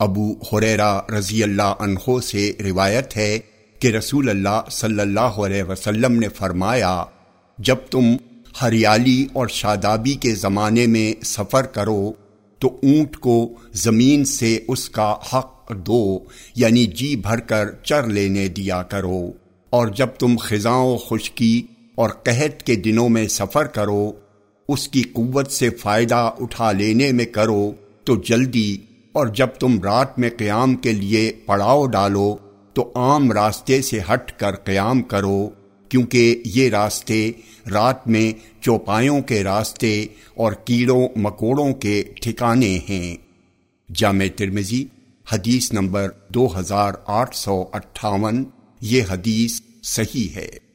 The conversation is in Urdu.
ابو حریرا رضی اللہ عنہ سے روایت ہے کہ رسول اللہ صلی اللہ علیہ وسلم نے فرمایا، جب تم ہریالی اور شادابی کے زمانے میں سفر کرو تو اونٹ کو زمین سے اس کا حق دو یعنی جی بھر کر چر لینے دیا کرو۔ اور جب تم خزاں خشکی اور قحط کے دنوں میں سفر کرو، اس کی قوت سے فائدہ اٹھا لینے میں کرو تو جلدی اور جب تم رات میں قیام کے لیے پڑاؤ ڈالو، تو عام راستے سے ہٹ کر قیام کرو، کیونکہ یہ راستے رات میں چوپایوں کے راستے اور کیڑوں، مکوڑوں کے ٹھکانے ہیں۔ جامع ترمزی حدیث نمبر دو ہزار آٹھ سو اٹھاون، یہ حدیث صحیح ہے۔